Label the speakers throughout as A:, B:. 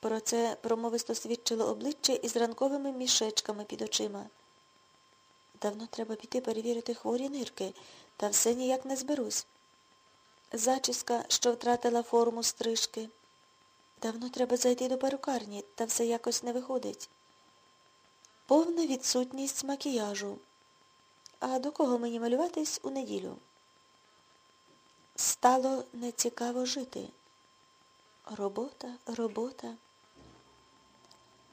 A: Про це промовисто свідчило обличчя із ранковими мішечками під очима. Давно треба піти перевірити хворі нирки, та все ніяк не зберусь. Зачіска, що втратила форму стрижки. Давно треба зайти до перукарні, та все якось не виходить. Повна відсутність макіяжу. А до кого мені малюватись у неділю? Стало нецікаво жити. Робота, робота.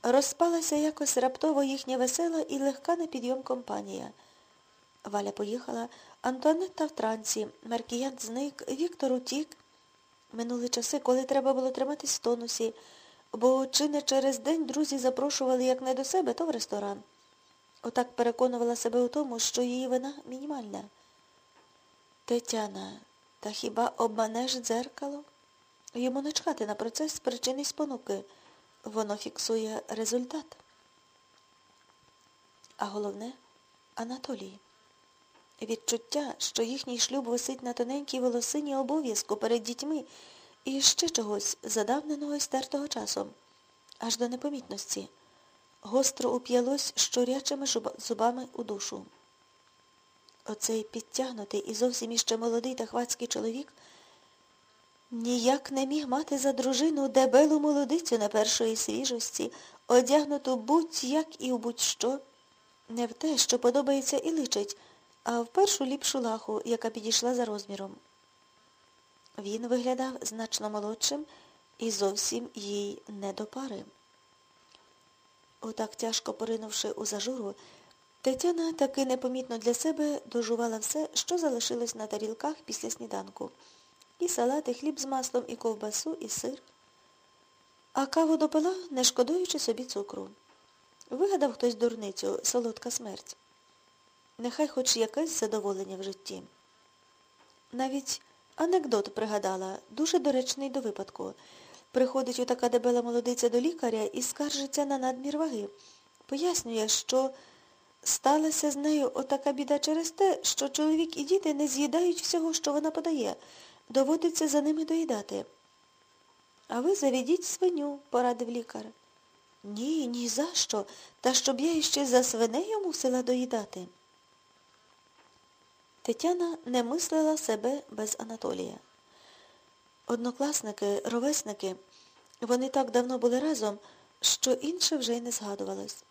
A: Розпалася якось раптово їхня весела і легка на підйом компанія. Валя поїхала, Антуанетта в трансі, Маркіян зник, Віктор утік. Минули часи, коли треба було триматись в тонусі, бо чи не через день друзі запрошували як не до себе, то в ресторан. Отак переконувала себе у тому, що її вина мінімальна. Тетяна, та хіба обманеш дзеркало? Йому не чхати на процес причини спонуки. Воно фіксує результат. А головне Анатолій. Відчуття, що їхній шлюб висить на тоненькій волосині обов'язку перед дітьми і ще чогось задавненого і стертого часом, аж до непомітності, гостро уп'ялось щурячими зубами у душу. Оцей підтягнутий і зовсім іще молодий та хвацький чоловік ніяк не міг мати за дружину дебелу молодицю на першої свіжості, одягнуту будь-як і в будь-що, не в те, що подобається і личить, а в першу ліпшу лаху, яка підійшла за розміром. Він виглядав значно молодшим і зовсім їй не до пари. Отак тяжко поринувши у зажуру, Тетяна таки непомітно для себе дожувала все, що залишилось на тарілках після сніданку. І салат, і хліб з маслом, і ковбасу, і сир. А каву допила, не шкодуючи собі цукру. Вигадав хтось дурницю, солодка смерть. Нехай хоч якесь задоволення в житті. Навіть анекдот пригадала, дуже доречний до випадку. Приходить отака дебела молодиця до лікаря і скаржиться на надмір ваги. Пояснює, що сталася з нею отака біда через те, що чоловік і діти не з'їдають всього, що вона подає. Доводиться за ними доїдати. А ви заведіть свиню, порадив лікар. Ні, ні за що. Та щоб я іще за свинею мусила доїдати. Тетяна не мислила себе без Анатолія. Однокласники, ровесники, вони так давно були разом, що інше вже й не згадувалось.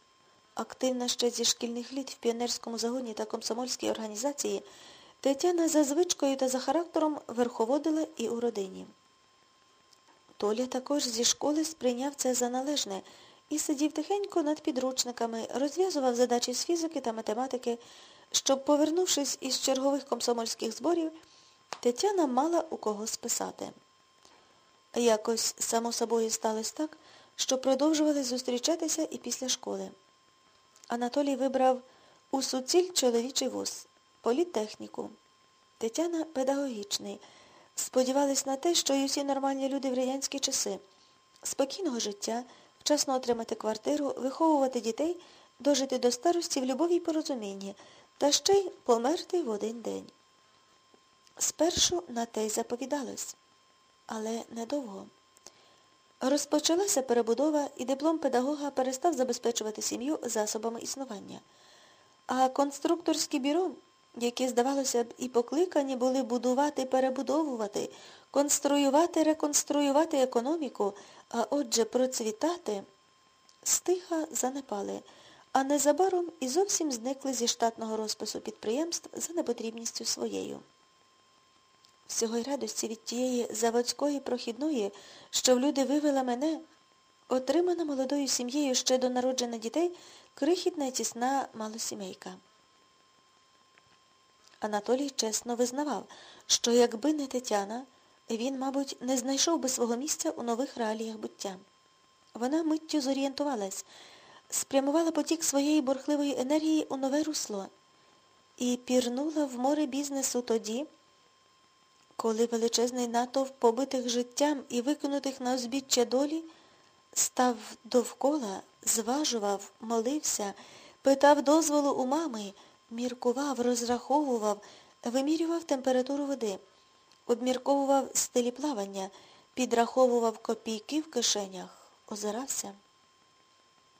A: Активна ще зі шкільних літ в піонерському загоні та комсомольській організації, Тетяна за звичкою та за характером верховодила і у родині. Толя також зі школи сприйняв це за належне і сидів тихенько над підручниками, розв'язував задачі з фізики та математики, щоб, повернувшись із чергових комсомольських зборів, Тетяна мала у кого списати. Якось, само собою, сталося так, що продовжували зустрічатися і після школи. Анатолій вибрав у суціль чоловічий вуз, політехніку. Тетяна педагогічний. Сподівались на те, що й усі нормальні люди в радянські часи. Спокійного життя, вчасно отримати квартиру, виховувати дітей, дожити до старості в любові й порозумінні, та ще й померти в один день. Спершу на те й заповідалось, але недовго. Розпочалася перебудова, і диплом педагога перестав забезпечувати сім'ю засобами існування. А конструкторське бюро, які, здавалося б, і покликані були будувати, перебудовувати, конструювати, реконструювати економіку, а отже процвітати, стиха занепали, а незабаром і зовсім зникли зі штатного розпису підприємств за непотрібністю своєю. Всього й радості від тієї заводської прохідної, що в люди вивела мене, отримана молодою сім'єю ще до народження дітей крихітна і тісна малосімейка. Анатолій чесно визнавав, що якби не Тетяна, він, мабуть, не знайшов би свого місця у нових реаліях буття. Вона миттю зорієнтувалась, спрямувала потік своєї бурхливої енергії у нове русло і пірнула в море бізнесу тоді, коли величезний натовп побитих життям і викинутих на узбіччя долі став довкола, зважував, молився, питав дозволу у мами, міркував, розраховував, вимірював температуру води, обмірковував стилі плавання, підраховував копійки в кишенях. озирався.